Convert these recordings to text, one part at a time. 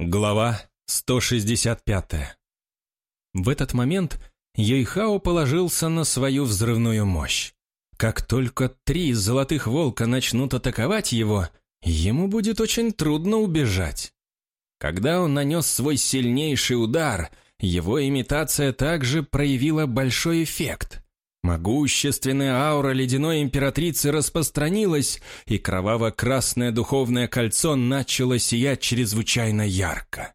Глава 165 В этот момент Юйхао положился на свою взрывную мощь. Как только три золотых волка начнут атаковать его, ему будет очень трудно убежать. Когда он нанес свой сильнейший удар, его имитация также проявила большой эффект. Могущественная аура ледяной императрицы распространилась, и кроваво-красное духовное кольцо начало сиять чрезвычайно ярко.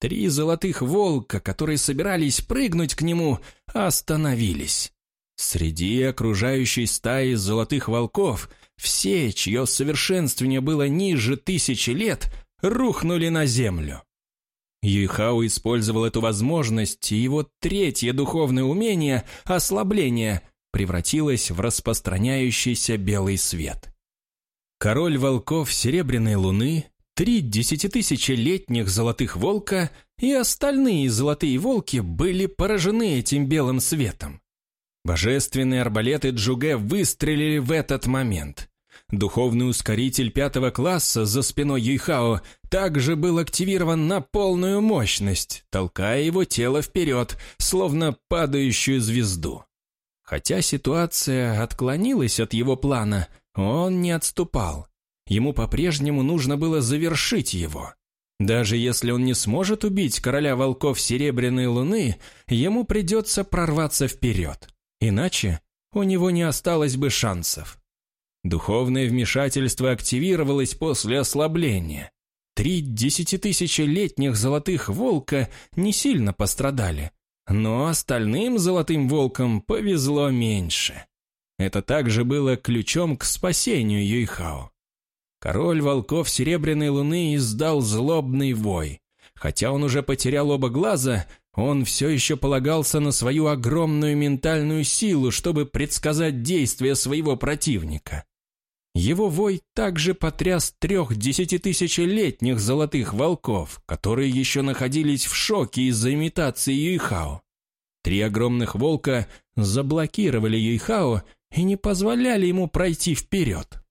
Три золотых волка, которые собирались прыгнуть к нему, остановились. Среди окружающей стаи золотых волков все, чье совершенствование было ниже тысячи лет, рухнули на землю. Юйхао использовал эту возможность, и его третье духовное умение – ослабление – превратилось в распространяющийся белый свет. Король волков Серебряной Луны, три десятитысячелетних золотых волка и остальные золотые волки были поражены этим белым светом. Божественные арбалеты Джуге выстрелили в этот момент. Духовный ускоритель пятого класса за спиной Юйхао также был активирован на полную мощность, толкая его тело вперед, словно падающую звезду. Хотя ситуация отклонилась от его плана, он не отступал. Ему по-прежнему нужно было завершить его. Даже если он не сможет убить короля волков Серебряной Луны, ему придется прорваться вперед. Иначе у него не осталось бы шансов. Духовное вмешательство активировалось после ослабления. Три десятитысячелетних золотых волка не сильно пострадали, но остальным золотым волкам повезло меньше. Это также было ключом к спасению Юйхао. Король волков Серебряной Луны издал злобный вой. Хотя он уже потерял оба глаза, он все еще полагался на свою огромную ментальную силу, чтобы предсказать действия своего противника. Его вой также потряс трех десятитысячелетних золотых волков, которые еще находились в шоке из-за имитации Юйхао. Три огромных волка заблокировали Юйхао и не позволяли ему пройти вперед.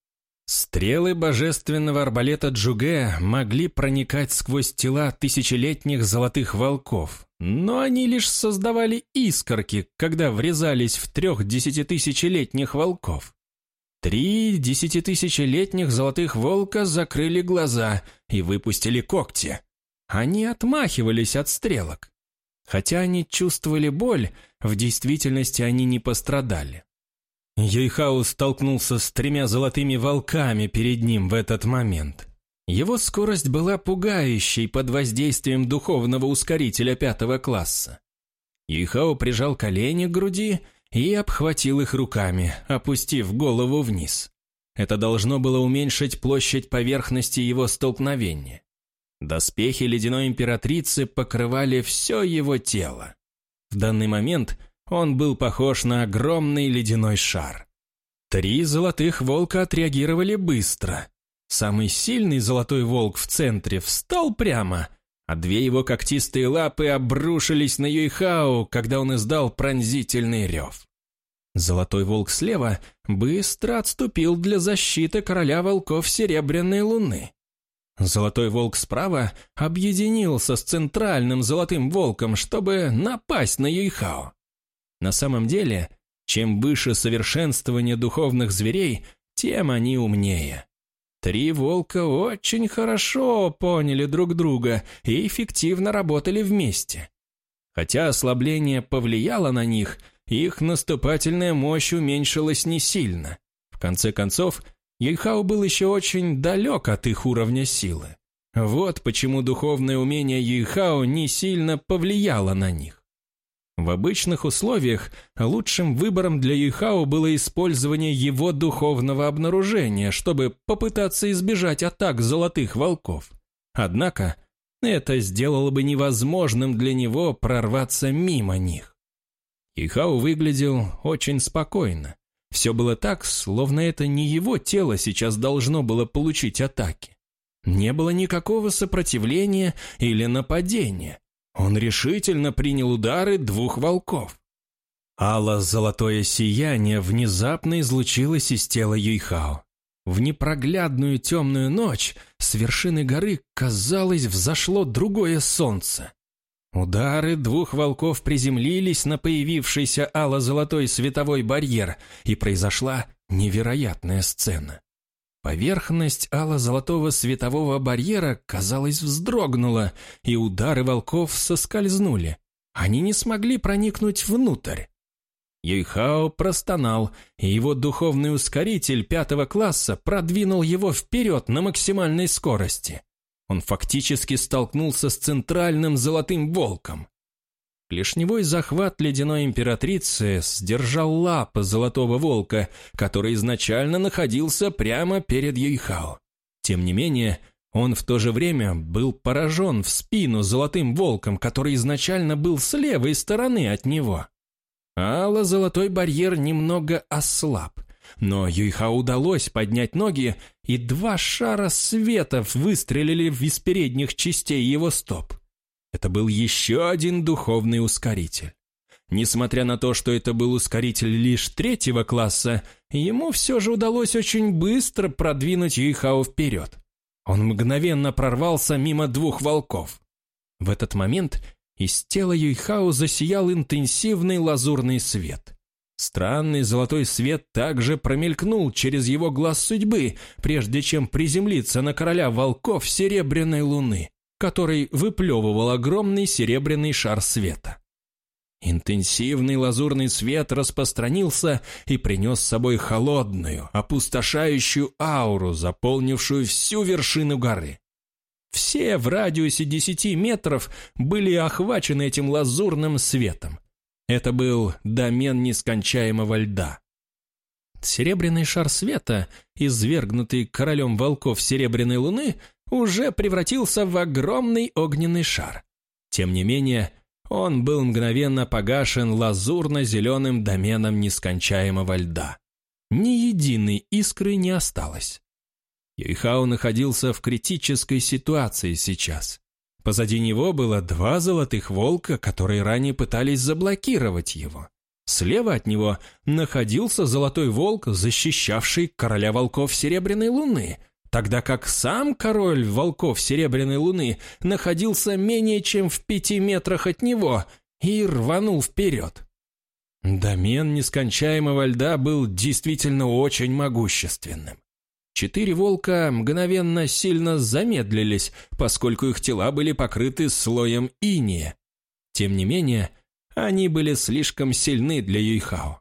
Стрелы божественного арбалета Джуге могли проникать сквозь тела тысячелетних золотых волков, но они лишь создавали искорки, когда врезались в трех десятитысячелетних волков. Три десятитысячелетних золотых волка закрыли глаза и выпустили когти. Они отмахивались от стрелок. Хотя они чувствовали боль, в действительности они не пострадали. Юйхаус столкнулся с тремя золотыми волками перед ним в этот момент. Его скорость была пугающей под воздействием духовного ускорителя пятого класса. Юйхао прижал колени к груди и обхватил их руками, опустив голову вниз. Это должно было уменьшить площадь поверхности его столкновения. Доспехи ледяной императрицы покрывали все его тело. В данный момент он был похож на огромный ледяной шар. Три золотых волка отреагировали быстро. Самый сильный золотой волк в центре встал прямо – а две его когтистые лапы обрушились на Юйхао, когда он издал пронзительный рев. Золотой волк слева быстро отступил для защиты короля волков Серебряной Луны. Золотой волк справа объединился с центральным золотым волком, чтобы напасть на Юйхао. На самом деле, чем выше совершенствование духовных зверей, тем они умнее. Три волка очень хорошо поняли друг друга и эффективно работали вместе. Хотя ослабление повлияло на них, их наступательная мощь уменьшилась не сильно. В конце концов, Ельхау был еще очень далек от их уровня силы. Вот почему духовное умение Юйхао не сильно повлияло на них. В обычных условиях лучшим выбором для Юйхао было использование его духовного обнаружения, чтобы попытаться избежать атак золотых волков. Однако это сделало бы невозможным для него прорваться мимо них. Юйхао выглядел очень спокойно. Все было так, словно это не его тело сейчас должно было получить атаки. Не было никакого сопротивления или нападения. Он решительно принял удары двух волков. Алло-золотое сияние внезапно излучилось из тела Юйхао. В непроглядную темную ночь с вершины горы, казалось, взошло другое солнце. Удары двух волков приземлились на появившийся ало-золотой световой барьер, и произошла невероятная сцена. Поверхность ало-золотого светового барьера, казалось, вздрогнула, и удары волков соскользнули. Они не смогли проникнуть внутрь. Юйхао простонал, и его духовный ускоритель пятого класса продвинул его вперед на максимальной скорости. Он фактически столкнулся с центральным золотым волком. Клешневой захват ледяной императрицы сдержал лапы золотого волка, который изначально находился прямо перед Юйхао. Тем не менее, он в то же время был поражен в спину золотым волком, который изначально был с левой стороны от него. Алло-золотой барьер немного ослаб, но Юйха удалось поднять ноги, и два шара светов выстрелили из передних частей его стоп. Это был еще один духовный ускоритель. Несмотря на то, что это был ускоритель лишь третьего класса, ему все же удалось очень быстро продвинуть Юйхао вперед. Он мгновенно прорвался мимо двух волков. В этот момент из тела Юйхао засиял интенсивный лазурный свет. Странный золотой свет также промелькнул через его глаз судьбы, прежде чем приземлиться на короля волков серебряной луны, который выплевывал огромный серебряный шар света. Интенсивный лазурный свет распространился и принес с собой холодную, опустошающую ауру, заполнившую всю вершину горы. Все в радиусе десяти метров были охвачены этим лазурным светом. Это был домен нескончаемого льда. Серебряный шар света, извергнутый королем волков Серебряной Луны, уже превратился в огромный огненный шар. Тем не менее, он был мгновенно погашен лазурно-зеленым доменом нескончаемого льда. Ни единой искры не осталось. Юйхао находился в критической ситуации сейчас. Позади него было два золотых волка, которые ранее пытались заблокировать его. Слева от него находился золотой волк, защищавший короля волков Серебряной Луны – тогда как сам король волков Серебряной Луны находился менее чем в пяти метрах от него и рванул вперед. Домен нескончаемого льда был действительно очень могущественным. Четыре волка мгновенно сильно замедлились, поскольку их тела были покрыты слоем иния. Тем не менее, они были слишком сильны для Юйхао.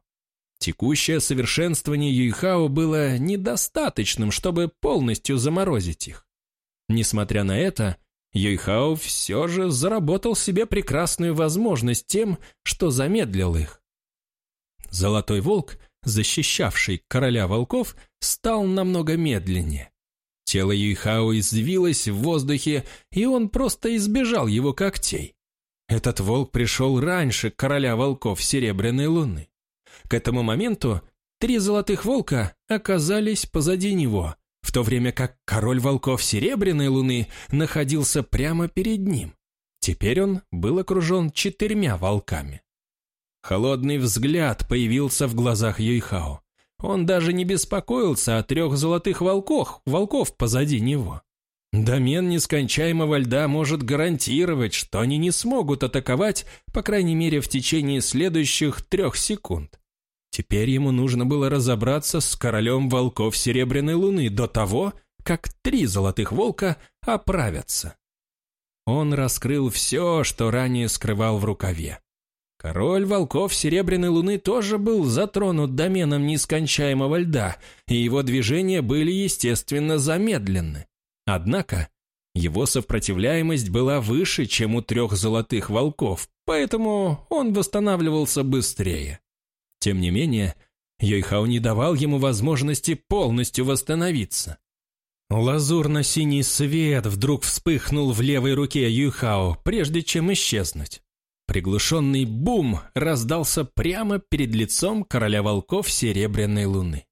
Текущее совершенствование Юйхао было недостаточным, чтобы полностью заморозить их. Несмотря на это, Юйхао все же заработал себе прекрасную возможность тем, что замедлил их. Золотой волк, защищавший короля волков, стал намного медленнее. Тело Юйхао извилось в воздухе, и он просто избежал его когтей. Этот волк пришел раньше короля волков Серебряной Луны. К этому моменту три золотых волка оказались позади него, в то время как король волков Серебряной Луны находился прямо перед ним. Теперь он был окружен четырьмя волками. Холодный взгляд появился в глазах Юйхао. Он даже не беспокоился о трех золотых волков, волков позади него. Домен нескончаемого льда может гарантировать, что они не смогут атаковать, по крайней мере, в течение следующих трех секунд. Теперь ему нужно было разобраться с королем волков Серебряной Луны до того, как три золотых волка оправятся. Он раскрыл все, что ранее скрывал в рукаве. Король волков Серебряной Луны тоже был затронут доменом нескончаемого льда, и его движения были, естественно, замедлены. Однако его сопротивляемость была выше, чем у трех золотых волков, поэтому он восстанавливался быстрее. Тем не менее, Йойхао не давал ему возможности полностью восстановиться. Лазурно-синий свет вдруг вспыхнул в левой руке Юйхао, прежде чем исчезнуть. Приглушенный бум раздался прямо перед лицом короля волков Серебряной Луны.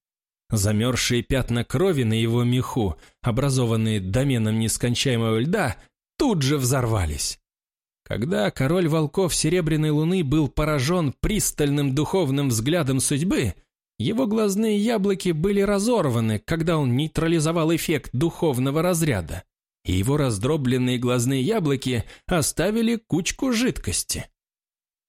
Замерзшие пятна крови на его меху, образованные доменом нескончаемого льда, тут же взорвались. Когда король волков Серебряной Луны был поражен пристальным духовным взглядом судьбы, Его глазные яблоки были разорваны, когда он нейтрализовал эффект духовного разряда, и его раздробленные глазные яблоки оставили кучку жидкости.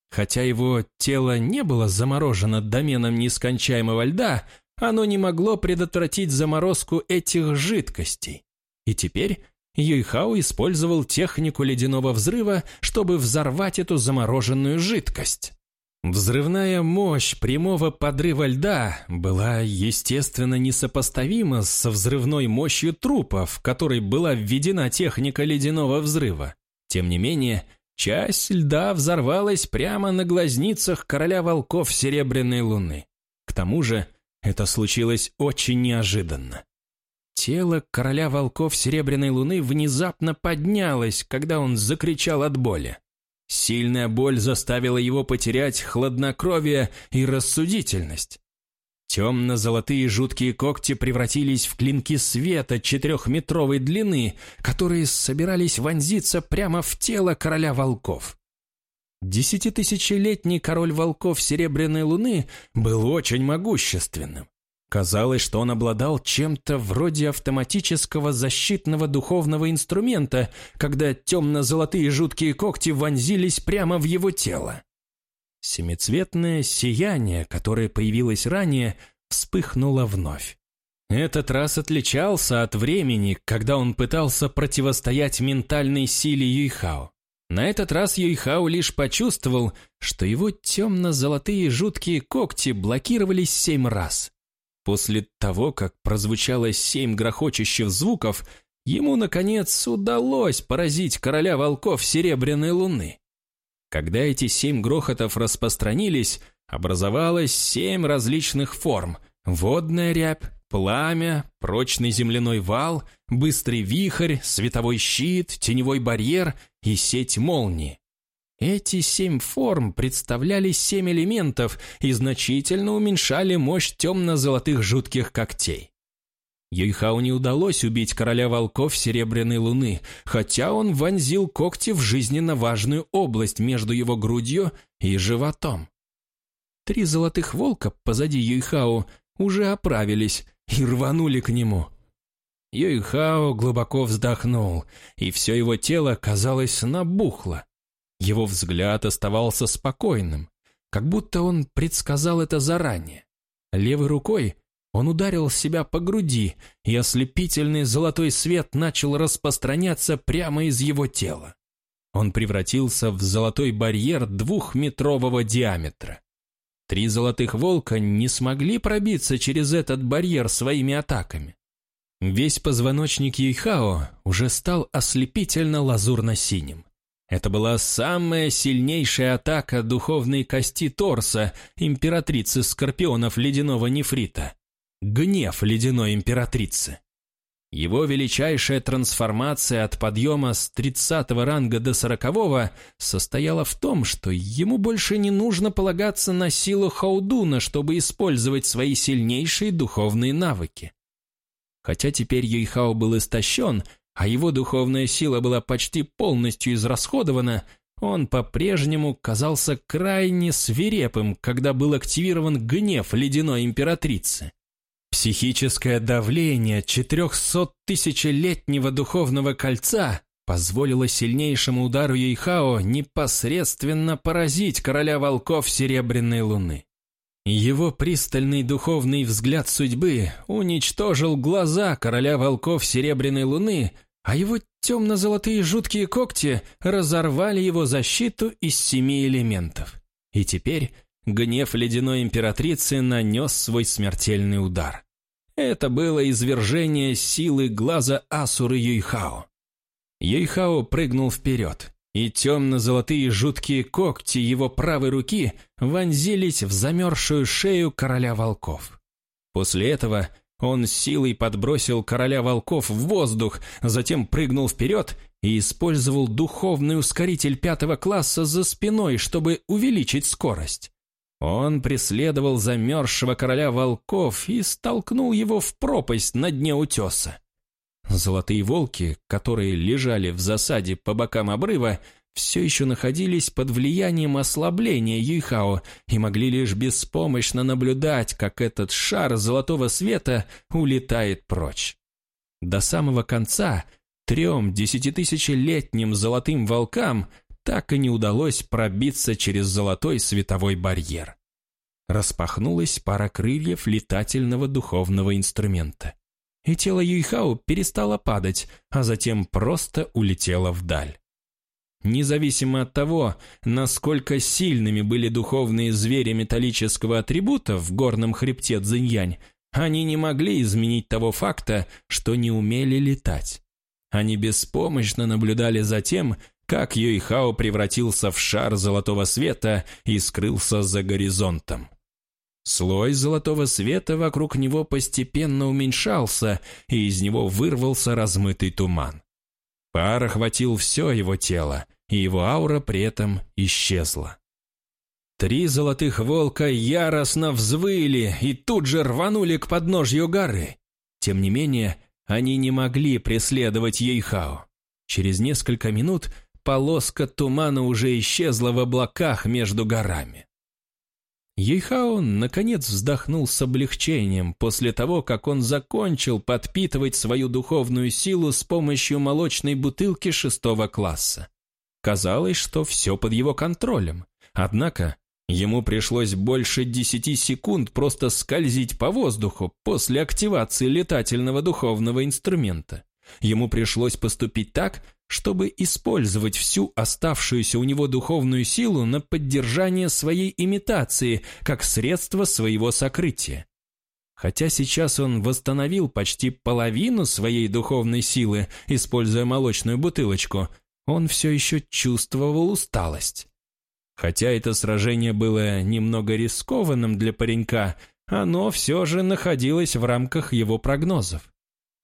Хотя его тело не было заморожено доменом нескончаемого льда, оно не могло предотвратить заморозку этих жидкостей. И теперь Юйхао использовал технику ледяного взрыва, чтобы взорвать эту замороженную жидкость. Взрывная мощь прямого подрыва льда была, естественно, несопоставима со взрывной мощью трупа, в которой была введена техника ледяного взрыва. Тем не менее, часть льда взорвалась прямо на глазницах короля волков Серебряной Луны. К тому же, это случилось очень неожиданно. Тело короля волков Серебряной Луны внезапно поднялось, когда он закричал от боли. Сильная боль заставила его потерять хладнокровие и рассудительность. Темно-золотые жуткие когти превратились в клинки света четырехметровой длины, которые собирались вонзиться прямо в тело короля волков. Десятитысячелетний король волков Серебряной Луны был очень могущественным. Казалось, что он обладал чем-то вроде автоматического защитного духовного инструмента, когда темно-золотые жуткие когти вонзились прямо в его тело. Семицветное сияние, которое появилось ранее, вспыхнуло вновь. Этот раз отличался от времени, когда он пытался противостоять ментальной силе Юйхао. На этот раз Юйхао лишь почувствовал, что его темно-золотые жуткие когти блокировались семь раз. После того, как прозвучало семь грохочущих звуков, ему, наконец, удалось поразить короля волков Серебряной Луны. Когда эти семь грохотов распространились, образовалось семь различных форм – водная рябь, пламя, прочный земляной вал, быстрый вихрь, световой щит, теневой барьер и сеть молнии. Эти семь форм представляли семь элементов и значительно уменьшали мощь темно-золотых жутких когтей. Юйхау не удалось убить короля волков Серебряной Луны, хотя он вонзил когти в жизненно важную область между его грудью и животом. Три золотых волка позади Юйхао уже оправились и рванули к нему. Юйхао глубоко вздохнул, и все его тело, казалось, набухло. Его взгляд оставался спокойным, как будто он предсказал это заранее. Левой рукой он ударил себя по груди, и ослепительный золотой свет начал распространяться прямо из его тела. Он превратился в золотой барьер двухметрового диаметра. Три золотых волка не смогли пробиться через этот барьер своими атаками. Весь позвоночник Юйхао уже стал ослепительно лазурно-синим. Это была самая сильнейшая атака духовной кости торса императрицы скорпионов ледяного нефрита. Гнев ледяной императрицы. Его величайшая трансформация от подъема с 30 ранга до 40 состояла в том, что ему больше не нужно полагаться на силу Хаудуна, чтобы использовать свои сильнейшие духовные навыки. Хотя теперь Юйхао был истощен, а его духовная сила была почти полностью израсходована, он по-прежнему казался крайне свирепым, когда был активирован гнев ледяной императрицы. Психическое давление 400-тысячелетнего духовного кольца позволило сильнейшему удару Ейхао непосредственно поразить короля волков Серебряной Луны. Его пристальный духовный взгляд судьбы уничтожил глаза короля волков Серебряной Луны, а его темно-золотые жуткие когти разорвали его защиту из семи элементов. И теперь гнев ледяной императрицы нанес свой смертельный удар. Это было извержение силы глаза Асуры Юйхао. Юйхао прыгнул вперед, и темно-золотые жуткие когти его правой руки вонзились в замерзшую шею короля волков. После этого он силой подбросил короля волков в воздух, затем прыгнул вперед и использовал духовный ускоритель пятого класса за спиной, чтобы увеличить скорость. Он преследовал замерзшего короля волков и столкнул его в пропасть на дне утеса. Золотые волки, которые лежали в засаде по бокам обрыва, все еще находились под влиянием ослабления Юйхао и могли лишь беспомощно наблюдать, как этот шар золотого света улетает прочь. До самого конца трем десятитысячелетним золотым волкам так и не удалось пробиться через золотой световой барьер. Распахнулась пара крыльев летательного духовного инструмента. И тело Юйхао перестало падать, а затем просто улетело вдаль. Независимо от того, насколько сильными были духовные звери металлического атрибута в горном хребте Цзиньянь, они не могли изменить того факта, что не умели летать. Они беспомощно наблюдали за тем, как Юйхао превратился в шар золотого света и скрылся за горизонтом. Слой золотого света вокруг него постепенно уменьшался, и из него вырвался размытый туман. Пар охватил все его тело, и его аура при этом исчезла. Три золотых волка яростно взвыли и тут же рванули к подножью горы. Тем не менее, они не могли преследовать Ейхао. Через несколько минут полоска тумана уже исчезла в облаках между горами. Ейхао наконец вздохнул с облегчением после того, как он закончил подпитывать свою духовную силу с помощью молочной бутылки шестого класса. Казалось, что все под его контролем. Однако ему пришлось больше десяти секунд просто скользить по воздуху после активации летательного духовного инструмента. Ему пришлось поступить так, чтобы использовать всю оставшуюся у него духовную силу на поддержание своей имитации как средство своего сокрытия. Хотя сейчас он восстановил почти половину своей духовной силы, используя молочную бутылочку, он все еще чувствовал усталость. Хотя это сражение было немного рискованным для паренька, оно все же находилось в рамках его прогнозов.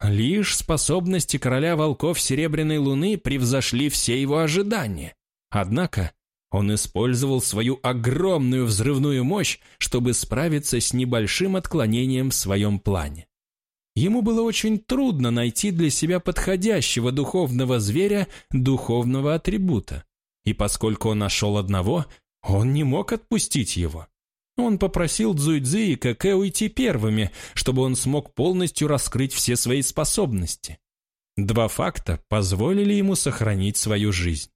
Лишь способности короля волков Серебряной Луны превзошли все его ожидания. Однако он использовал свою огромную взрывную мощь, чтобы справиться с небольшим отклонением в своем плане. Ему было очень трудно найти для себя подходящего духовного зверя духовного атрибута. И поскольку он нашел одного, он не мог отпустить его. Он попросил Цзуйцзы и Кэкэ уйти первыми, чтобы он смог полностью раскрыть все свои способности. Два факта позволили ему сохранить свою жизнь.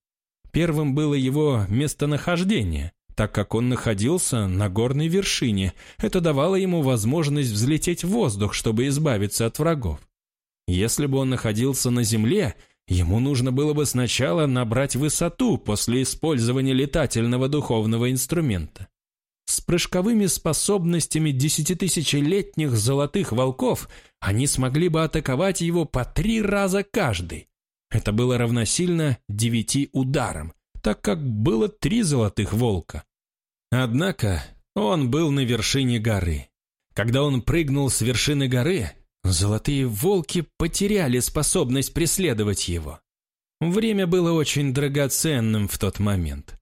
Первым было его местонахождение, так как он находился на горной вершине. Это давало ему возможность взлететь в воздух, чтобы избавиться от врагов. Если бы он находился на земле, ему нужно было бы сначала набрать высоту после использования летательного духовного инструмента. С прыжковыми способностями десятитысячелетних золотых волков они смогли бы атаковать его по три раза каждый. Это было равносильно девяти ударам, так как было три золотых волка. Однако он был на вершине горы. Когда он прыгнул с вершины горы, золотые волки потеряли способность преследовать его. Время было очень драгоценным в тот момент.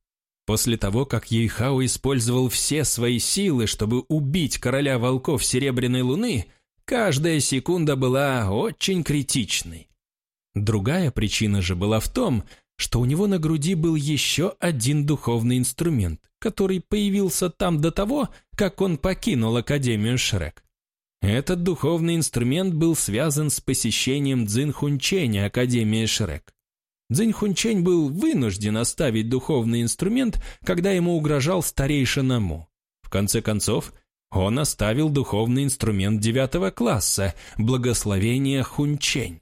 После того, как Ейхао использовал все свои силы, чтобы убить короля волков Серебряной Луны, каждая секунда была очень критичной. Другая причина же была в том, что у него на груди был еще один духовный инструмент, который появился там до того, как он покинул Академию Шрек. Этот духовный инструмент был связан с посещением Цзинхунченя Академии Шрек. Цзинь Хунчень был вынужден оставить духовный инструмент, когда ему угрожал старейшина Му. В конце концов, он оставил духовный инструмент девятого класса – благословение Хунчень.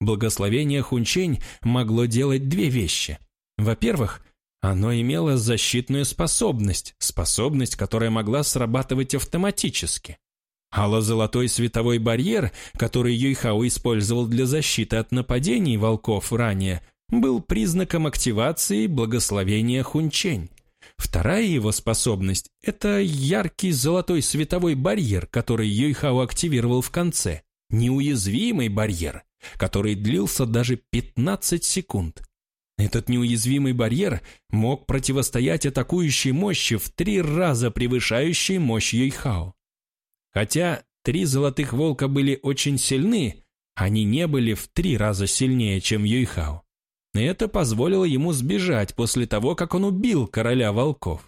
Благословение Хунчень могло делать две вещи. Во-первых, оно имело защитную способность, способность, которая могла срабатывать автоматически. Алло-золотой световой барьер, который Юйхао использовал для защиты от нападений волков ранее, был признаком активации благословения Хунчень. Вторая его способность – это яркий золотой световой барьер, который Юйхао активировал в конце. Неуязвимый барьер, который длился даже 15 секунд. Этот неуязвимый барьер мог противостоять атакующей мощи в три раза превышающей мощь Юйхао. Хотя три золотых волка были очень сильны, они не были в три раза сильнее, чем Юйхао. Это позволило ему сбежать после того, как он убил короля волков.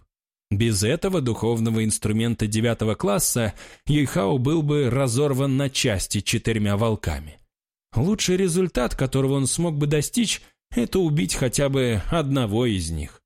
Без этого духовного инструмента девятого класса Юйхао был бы разорван на части четырьмя волками. Лучший результат, которого он смог бы достичь, это убить хотя бы одного из них.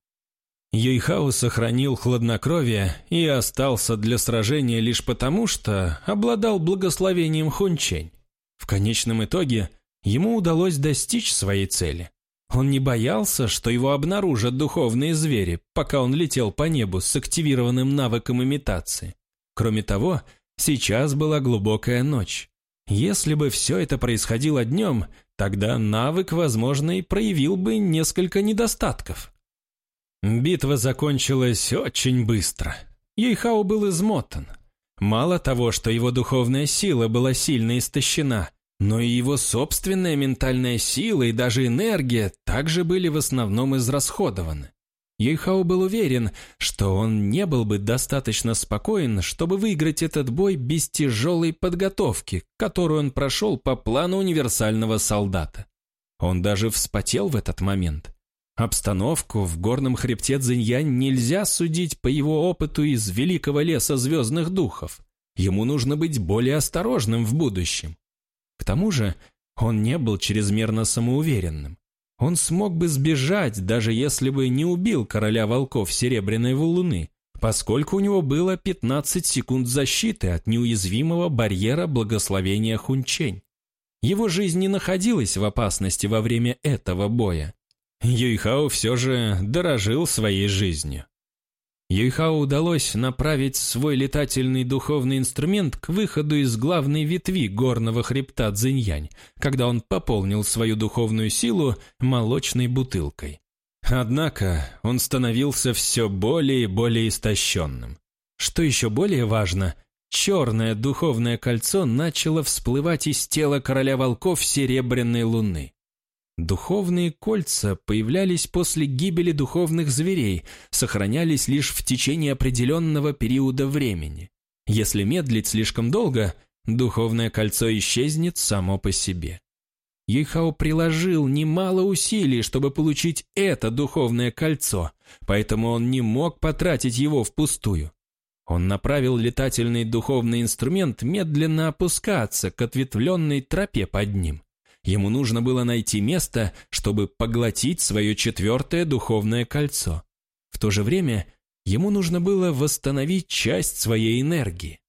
Юйхао сохранил хладнокровие и остался для сражения лишь потому, что обладал благословением Хунчень. В конечном итоге ему удалось достичь своей цели. Он не боялся, что его обнаружат духовные звери, пока он летел по небу с активированным навыком имитации. Кроме того, сейчас была глубокая ночь. Если бы все это происходило днем, тогда навык, возможно, и проявил бы несколько недостатков. Битва закончилась очень быстро. Юйхао был измотан. Мало того, что его духовная сила была сильно истощена, но и его собственная ментальная сила и даже энергия также были в основном израсходованы. Юйхао был уверен, что он не был бы достаточно спокоен, чтобы выиграть этот бой без тяжелой подготовки, которую он прошел по плану универсального солдата. Он даже вспотел в этот момент. Обстановку в горном хребте Цзиньянь нельзя судить по его опыту из великого леса звездных духов. Ему нужно быть более осторожным в будущем. К тому же он не был чрезмерно самоуверенным. Он смог бы сбежать, даже если бы не убил короля волков Серебряной Луны, поскольку у него было 15 секунд защиты от неуязвимого барьера благословения Хунчень. Его жизнь не находилась в опасности во время этого боя. Юйхао все же дорожил своей жизнью. Юйхао удалось направить свой летательный духовный инструмент к выходу из главной ветви горного хребта Цзиньянь, когда он пополнил свою духовную силу молочной бутылкой. Однако он становился все более и более истощенным. Что еще более важно, черное духовное кольцо начало всплывать из тела короля волков Серебряной Луны. Духовные кольца появлялись после гибели духовных зверей, сохранялись лишь в течение определенного периода времени. Если медлить слишком долго, духовное кольцо исчезнет само по себе. Юйхао приложил немало усилий, чтобы получить это духовное кольцо, поэтому он не мог потратить его впустую. Он направил летательный духовный инструмент медленно опускаться к ответвленной тропе под ним. Ему нужно было найти место, чтобы поглотить свое четвертое духовное кольцо. В то же время ему нужно было восстановить часть своей энергии.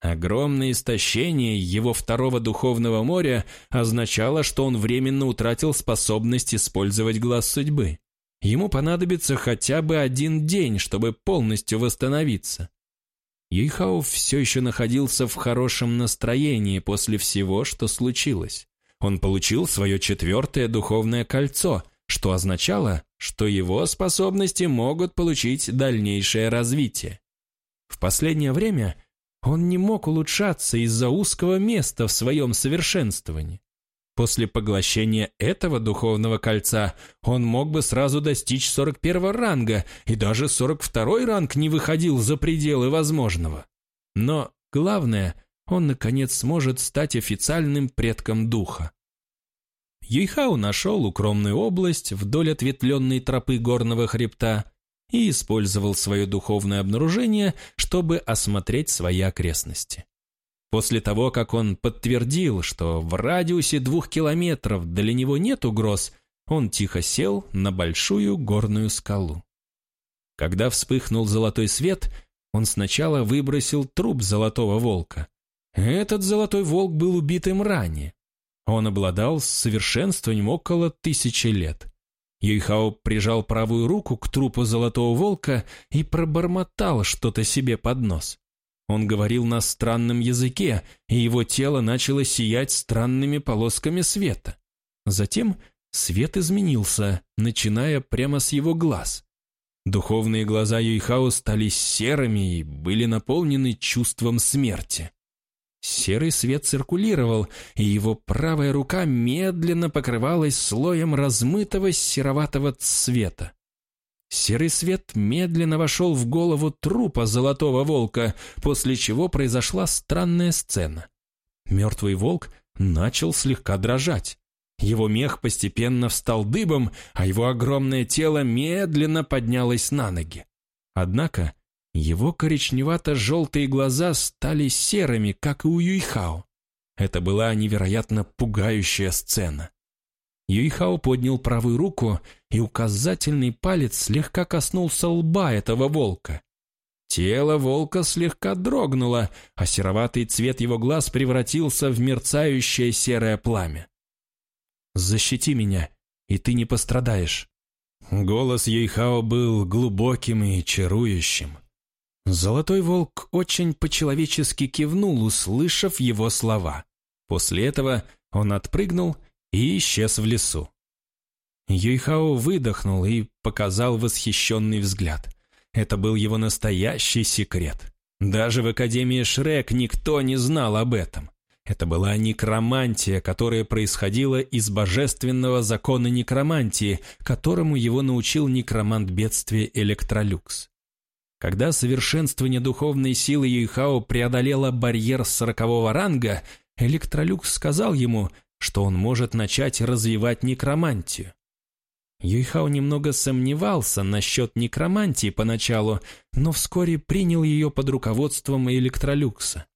Огромное истощение его второго духовного моря означало, что он временно утратил способность использовать глаз судьбы. Ему понадобится хотя бы один день, чтобы полностью восстановиться. Юйхао все еще находился в хорошем настроении после всего, что случилось он получил свое четвертое духовное кольцо, что означало, что его способности могут получить дальнейшее развитие. В последнее время он не мог улучшаться из-за узкого места в своем совершенствовании. После поглощения этого духовного кольца он мог бы сразу достичь 41 ранга, и даже 42 ранг не выходил за пределы возможного. Но главное – он, наконец, сможет стать официальным предком духа. Юйхау нашел укромную область вдоль ответвленной тропы горного хребта и использовал свое духовное обнаружение, чтобы осмотреть свои окрестности. После того, как он подтвердил, что в радиусе двух километров для него нет угроз, он тихо сел на большую горную скалу. Когда вспыхнул золотой свет, он сначала выбросил труп золотого волка. Этот золотой волк был убитым ранее. Он обладал совершенствованием около тысячи лет. Юйхао прижал правую руку к трупу золотого волка и пробормотал что-то себе под нос. Он говорил на странном языке, и его тело начало сиять странными полосками света. Затем свет изменился, начиная прямо с его глаз. Духовные глаза Юйхао стали серыми и были наполнены чувством смерти. Серый свет циркулировал, и его правая рука медленно покрывалась слоем размытого сероватого цвета. Серый свет медленно вошел в голову трупа золотого волка, после чего произошла странная сцена. Мертвый волк начал слегка дрожать. Его мех постепенно встал дыбом, а его огромное тело медленно поднялось на ноги. Однако его коричневато-желтые глаза стали серыми, как и у Юйхао. Это была невероятно пугающая сцена. Юйхао поднял правую руку, и указательный палец слегка коснулся лба этого волка. Тело волка слегка дрогнуло, а сероватый цвет его глаз превратился в мерцающее серое пламя. «Защити меня, и ты не пострадаешь». Голос Юйхао был глубоким и чарующим. Золотой волк очень по-человечески кивнул, услышав его слова. После этого он отпрыгнул и исчез в лесу. Юйхао выдохнул и показал восхищенный взгляд. Это был его настоящий секрет. Даже в Академии Шрек никто не знал об этом. Это была некромантия, которая происходила из божественного закона некромантии, которому его научил некромант бедствия Электролюкс. Когда совершенствование духовной силы Юйхао преодолело барьер сорокового ранга, Электролюкс сказал ему, что он может начать развивать некромантию. Юйхао немного сомневался насчет некромантии поначалу, но вскоре принял ее под руководством Электролюкса.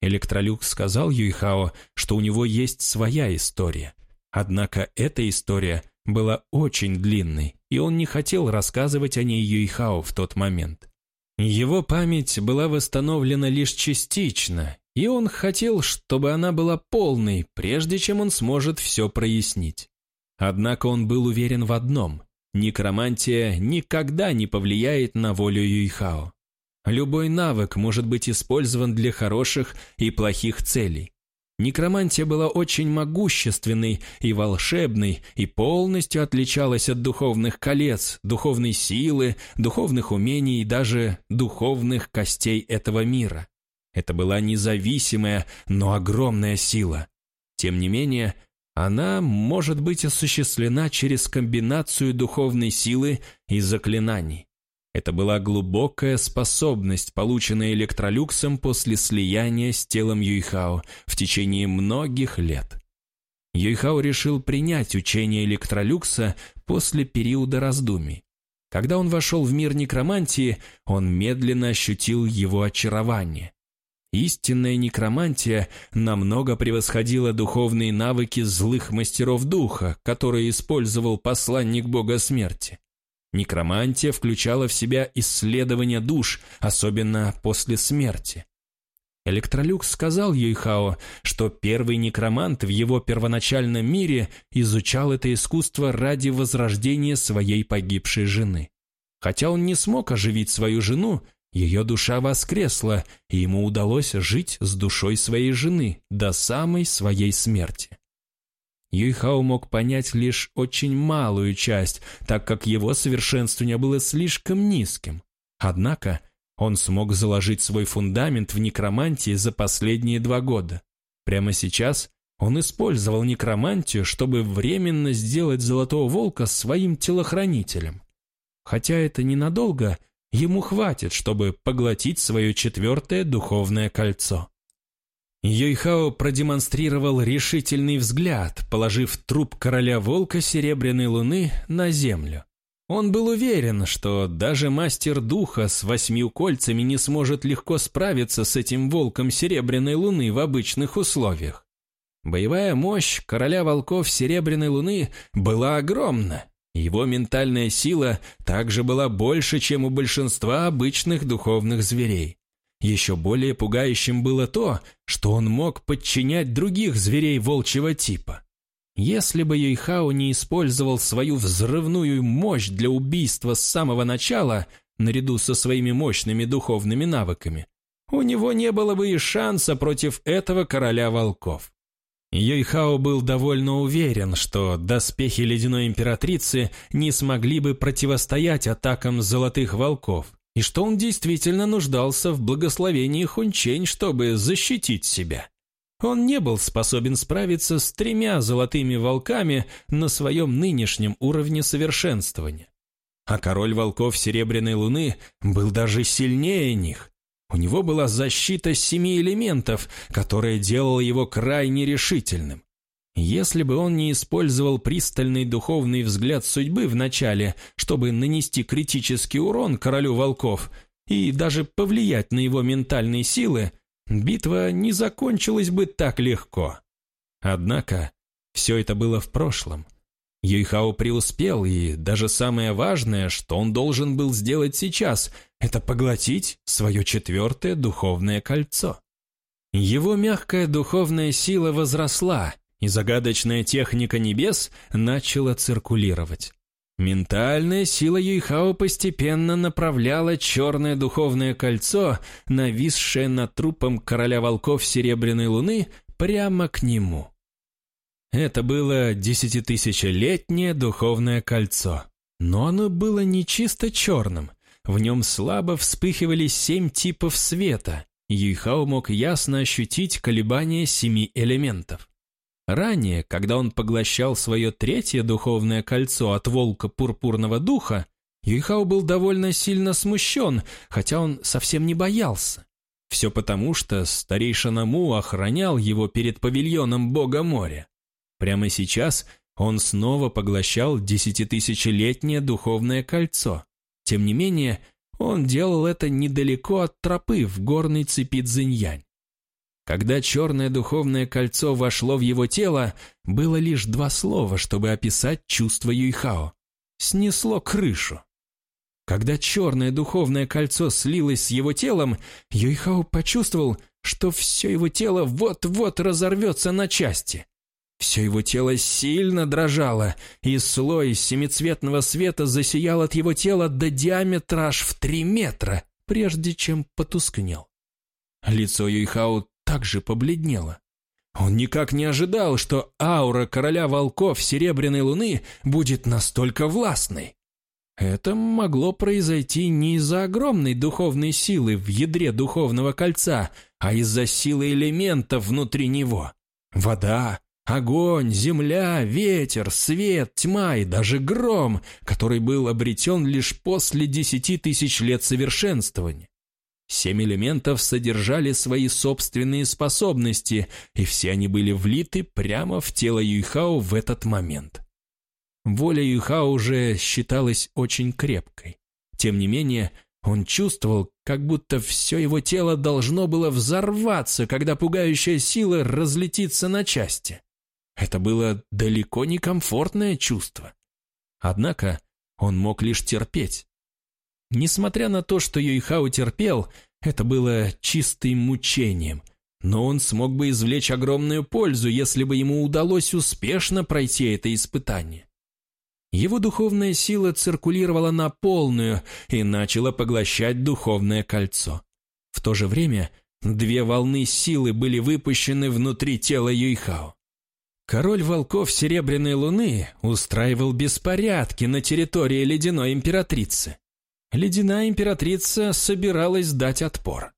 Электролюкс сказал Юйхао, что у него есть своя история. Однако эта история была очень длинной, и он не хотел рассказывать о ней Юйхао в тот момент. Его память была восстановлена лишь частично, и он хотел, чтобы она была полной, прежде чем он сможет все прояснить. Однако он был уверен в одном – некромантия никогда не повлияет на волю Юйхао. Любой навык может быть использован для хороших и плохих целей. Некромантия была очень могущественной и волшебной и полностью отличалась от духовных колец, духовной силы, духовных умений и даже духовных костей этого мира. Это была независимая, но огромная сила. Тем не менее, она может быть осуществлена через комбинацию духовной силы и заклинаний. Это была глубокая способность, полученная электролюксом после слияния с телом Юйхао в течение многих лет. Юйхао решил принять учение электролюкса после периода раздумий. Когда он вошел в мир некромантии, он медленно ощутил его очарование. Истинная некромантия намного превосходила духовные навыки злых мастеров духа, которые использовал посланник бога смерти. Некромантия включала в себя исследование душ, особенно после смерти. Электролюкс сказал Юйхао, что первый некромант в его первоначальном мире изучал это искусство ради возрождения своей погибшей жены. Хотя он не смог оживить свою жену, ее душа воскресла, и ему удалось жить с душой своей жены до самой своей смерти. Юйхао мог понять лишь очень малую часть, так как его совершенствование было слишком низким. Однако он смог заложить свой фундамент в некромантии за последние два года. Прямо сейчас он использовал некромантию, чтобы временно сделать Золотого Волка своим телохранителем. Хотя это ненадолго, Ему хватит, чтобы поглотить свое четвертое духовное кольцо. Йойхао продемонстрировал решительный взгляд, положив труп короля волка Серебряной Луны на землю. Он был уверен, что даже мастер духа с восьмью кольцами не сможет легко справиться с этим волком Серебряной Луны в обычных условиях. Боевая мощь короля волков Серебряной Луны была огромна, его ментальная сила также была больше, чем у большинства обычных духовных зверей. Еще более пугающим было то, что он мог подчинять других зверей волчьего типа. Если бы Юйхао не использовал свою взрывную мощь для убийства с самого начала, наряду со своими мощными духовными навыками, у него не было бы и шанса против этого короля волков. Йойхао был довольно уверен, что доспехи Ледяной Императрицы не смогли бы противостоять атакам Золотых Волков, и что он действительно нуждался в благословении Хунчень, чтобы защитить себя. Он не был способен справиться с тремя Золотыми Волками на своем нынешнем уровне совершенствования. А Король Волков Серебряной Луны был даже сильнее них, у него была защита семи элементов, которая делала его крайне решительным. Если бы он не использовал пристальный духовный взгляд судьбы в начале, чтобы нанести критический урон королю волков и даже повлиять на его ментальные силы, битва не закончилась бы так легко. Однако все это было в прошлом. Юйхао преуспел, и даже самое важное, что он должен был сделать сейчас, это поглотить свое четвертое духовное кольцо. Его мягкая духовная сила возросла, и загадочная техника небес начала циркулировать. Ментальная сила Юйхао постепенно направляла черное духовное кольцо, нависшее над трупом короля волков Серебряной Луны, прямо к нему. Это было десятитысячелетнее духовное кольцо, но оно было не чисто черным. В нем слабо вспыхивали семь типов света, Юйхао мог ясно ощутить колебания семи элементов. Ранее, когда он поглощал свое третье духовное кольцо от волка пурпурного духа, Юйхао был довольно сильно смущен, хотя он совсем не боялся. Все потому, что старейшина Му охранял его перед павильоном бога моря. Прямо сейчас он снова поглощал десятитысячелетнее духовное кольцо. Тем не менее, он делал это недалеко от тропы в горной цепи Цзиньянь. Когда черное духовное кольцо вошло в его тело, было лишь два слова, чтобы описать чувство Юйхао. Снесло крышу. Когда черное духовное кольцо слилось с его телом, Юйхао почувствовал, что все его тело вот-вот разорвется на части. Все его тело сильно дрожало, и слой семицветного света засиял от его тела до диаметра аж в три метра, прежде чем потускнел. Лицо Юйхао также побледнело. Он никак не ожидал, что аура короля волков Серебряной Луны будет настолько властной. Это могло произойти не из-за огромной духовной силы в ядре духовного кольца, а из-за силы элементов внутри него. Вода, огонь, земля, ветер, свет, тьма и даже гром, который был обретен лишь после десяти тысяч лет совершенствования. Семь элементов содержали свои собственные способности, и все они были влиты прямо в тело Юйхао в этот момент. Воля Юйхао уже считалась очень крепкой. Тем не менее, он чувствовал, как будто все его тело должно было взорваться, когда пугающая сила разлетится на части. Это было далеко не комфортное чувство. Однако он мог лишь терпеть. Несмотря на то, что Юйхао терпел, это было чистым мучением, но он смог бы извлечь огромную пользу, если бы ему удалось успешно пройти это испытание. Его духовная сила циркулировала на полную и начала поглощать духовное кольцо. В то же время две волны силы были выпущены внутри тела Юйхао. Король волков Серебряной Луны устраивал беспорядки на территории Ледяной Императрицы. Ледяная императрица собиралась дать отпор.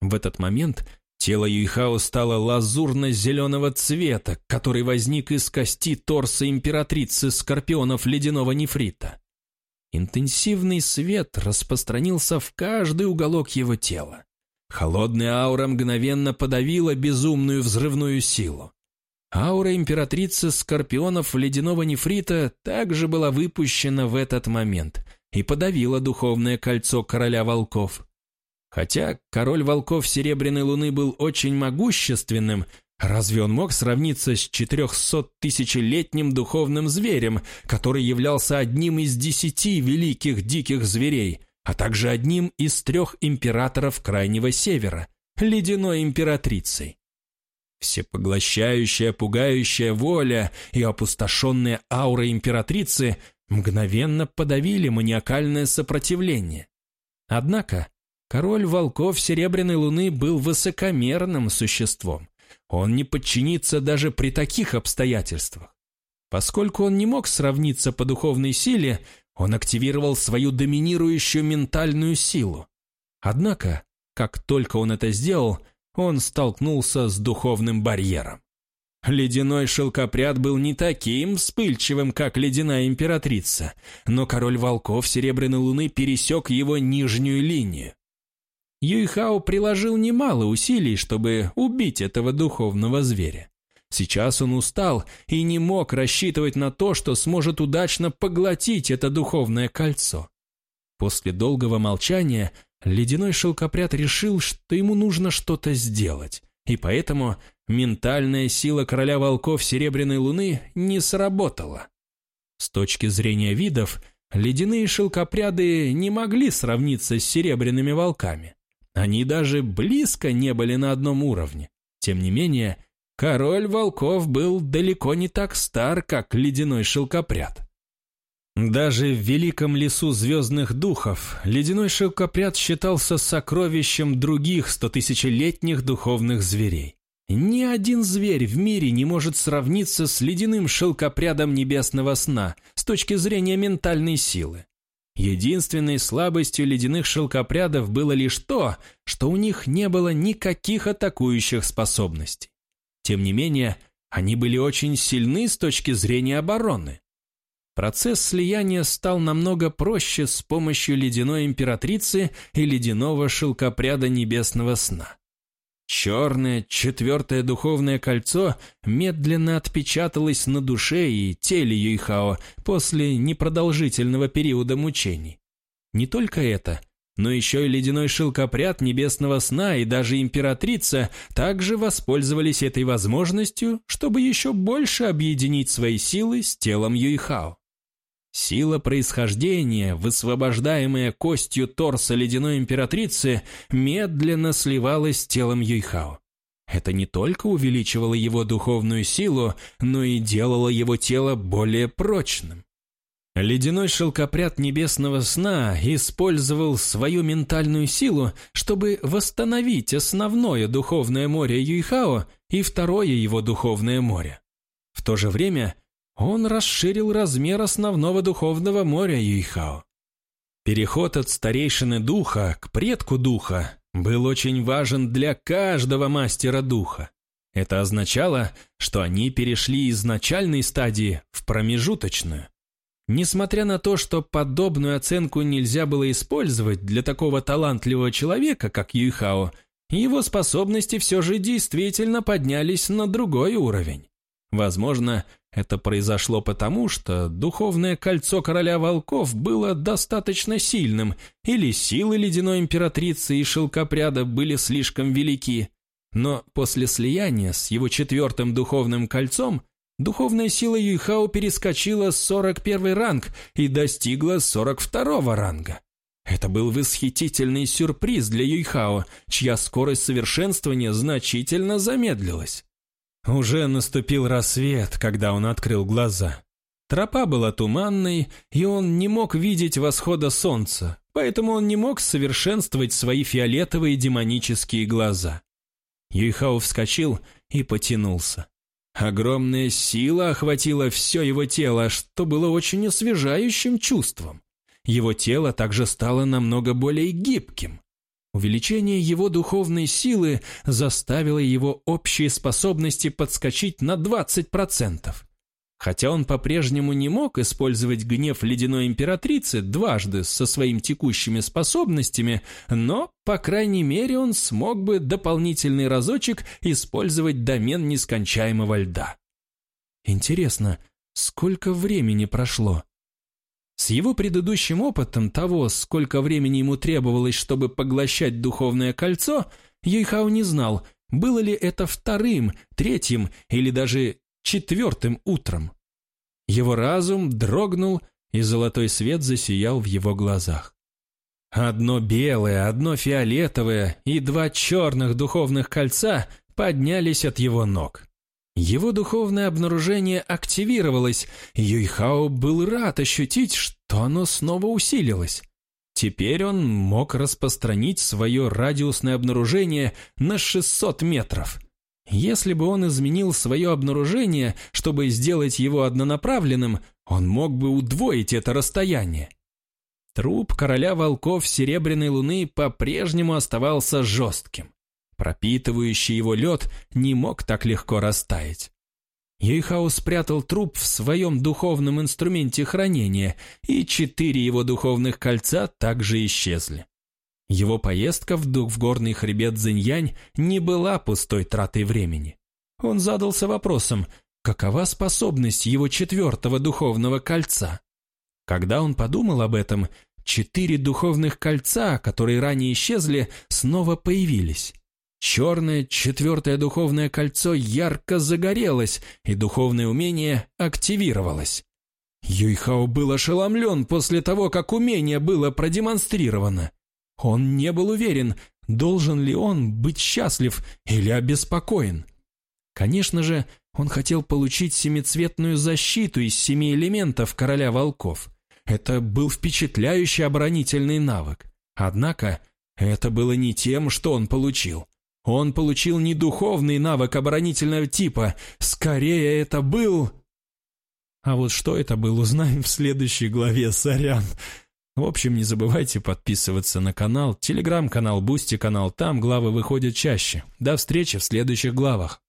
В этот момент тело Юйхао стало лазурно-зеленого цвета, который возник из кости торса императрицы скорпионов ледяного нефрита. Интенсивный свет распространился в каждый уголок его тела. Холодная аура мгновенно подавила безумную взрывную силу. Аура императрицы скорпионов ледяного нефрита также была выпущена в этот момент – и подавила духовное кольцо короля волков. Хотя король волков Серебряной Луны был очень могущественным, разве он мог сравниться с 400-тысячелетним духовным зверем, который являлся одним из десяти великих диких зверей, а также одним из трех императоров Крайнего Севера, ледяной императрицей? Всепоглощающая, пугающая воля и опустошенная аура императрицы мгновенно подавили маниакальное сопротивление. Однако король волков Серебряной Луны был высокомерным существом. Он не подчинится даже при таких обстоятельствах. Поскольку он не мог сравниться по духовной силе, он активировал свою доминирующую ментальную силу. Однако, как только он это сделал, он столкнулся с духовным барьером. Ледяной шелкопряд был не таким вспыльчивым, как ледяная императрица, но король волков Серебряной Луны пересек его нижнюю линию. Юйхао приложил немало усилий, чтобы убить этого духовного зверя. Сейчас он устал и не мог рассчитывать на то, что сможет удачно поглотить это духовное кольцо. После долгого молчания ледяной шелкопряд решил, что ему нужно что-то сделать, и поэтому ментальная сила короля волков Серебряной Луны не сработала. С точки зрения видов, ледяные шелкопряды не могли сравниться с серебряными волками. Они даже близко не были на одном уровне. Тем не менее, король волков был далеко не так стар, как ледяной шелкопряд. Даже в великом лесу звездных духов ледяной шелкопряд считался сокровищем других стотысячелетних духовных зверей. Ни один зверь в мире не может сравниться с ледяным шелкопрядом небесного сна с точки зрения ментальной силы. Единственной слабостью ледяных шелкопрядов было лишь то, что у них не было никаких атакующих способностей. Тем не менее, они были очень сильны с точки зрения обороны. Процесс слияния стал намного проще с помощью ледяной императрицы и ледяного шелкопряда небесного сна. Черное четвертое духовное кольцо медленно отпечаталось на душе и теле Юйхао после непродолжительного периода мучений. Не только это, но еще и ледяной шелкопряд небесного сна и даже императрица также воспользовались этой возможностью, чтобы еще больше объединить свои силы с телом Юйхао. Сила происхождения, высвобождаемая костью торса ледяной императрицы, медленно сливалась с телом Юйхао. Это не только увеличивало его духовную силу, но и делало его тело более прочным. Ледяной шелкопряд небесного сна использовал свою ментальную силу, чтобы восстановить основное духовное море Юйхао и второе его духовное море. В то же время он расширил размер основного духовного моря Юйхао. Переход от старейшины духа к предку духа был очень важен для каждого мастера духа. Это означало, что они перешли из начальной стадии в промежуточную. Несмотря на то, что подобную оценку нельзя было использовать для такого талантливого человека, как Юйхао, его способности все же действительно поднялись на другой уровень. Возможно, это произошло потому, что духовное кольцо короля волков было достаточно сильным, или силы ледяной императрицы и шелкопряда были слишком велики. Но после слияния с его четвертым духовным кольцом духовная сила Юйхао перескочила с 41 ранг и достигла 42 ранга. Это был восхитительный сюрприз для Юйхао, чья скорость совершенствования значительно замедлилась. Уже наступил рассвет, когда он открыл глаза. Тропа была туманной, и он не мог видеть восхода солнца, поэтому он не мог совершенствовать свои фиолетовые демонические глаза. Юйхао вскочил и потянулся. Огромная сила охватила все его тело, что было очень освежающим чувством. Его тело также стало намного более гибким. Увеличение его духовной силы заставило его общие способности подскочить на 20%. Хотя он по-прежнему не мог использовать гнев ледяной императрицы дважды со своими текущими способностями, но, по крайней мере, он смог бы дополнительный разочек использовать домен нескончаемого льда. Интересно, сколько времени прошло? С его предыдущим опытом того, сколько времени ему требовалось, чтобы поглощать духовное кольцо, Юйхао не знал, было ли это вторым, третьим или даже четвертым утром. Его разум дрогнул, и золотой свет засиял в его глазах. Одно белое, одно фиолетовое и два черных духовных кольца поднялись от его ног. Его духовное обнаружение активировалось, и Юйхао был рад ощутить, что оно снова усилилось. Теперь он мог распространить свое радиусное обнаружение на 600 метров. Если бы он изменил свое обнаружение, чтобы сделать его однонаправленным, он мог бы удвоить это расстояние. Труп короля волков Серебряной Луны по-прежнему оставался жестким. Пропитывающий его лед не мог так легко растаять. Юйхао спрятал труп в своем духовном инструменте хранения, и четыре его духовных кольца также исчезли. Его поездка в, дух в горный хребет Зиньянь не была пустой тратой времени. он задался вопросом, какова способность его четвертого духовного кольца. Когда он подумал об этом, четыре духовных кольца, которые ранее исчезли, снова появились. Черное четвертое духовное кольцо ярко загорелось, и духовное умение активировалось. Юйхао был ошеломлен после того, как умение было продемонстрировано. Он не был уверен, должен ли он быть счастлив или обеспокоен. Конечно же, он хотел получить семицветную защиту из семи элементов короля волков. Это был впечатляющий оборонительный навык. Однако, это было не тем, что он получил. Он получил не духовный навык оборонительного типа, скорее это был... А вот что это было, узнаем в следующей главе, сорян. В общем, не забывайте подписываться на канал, телеграм-канал, Boosty канал, там главы выходят чаще. До встречи в следующих главах.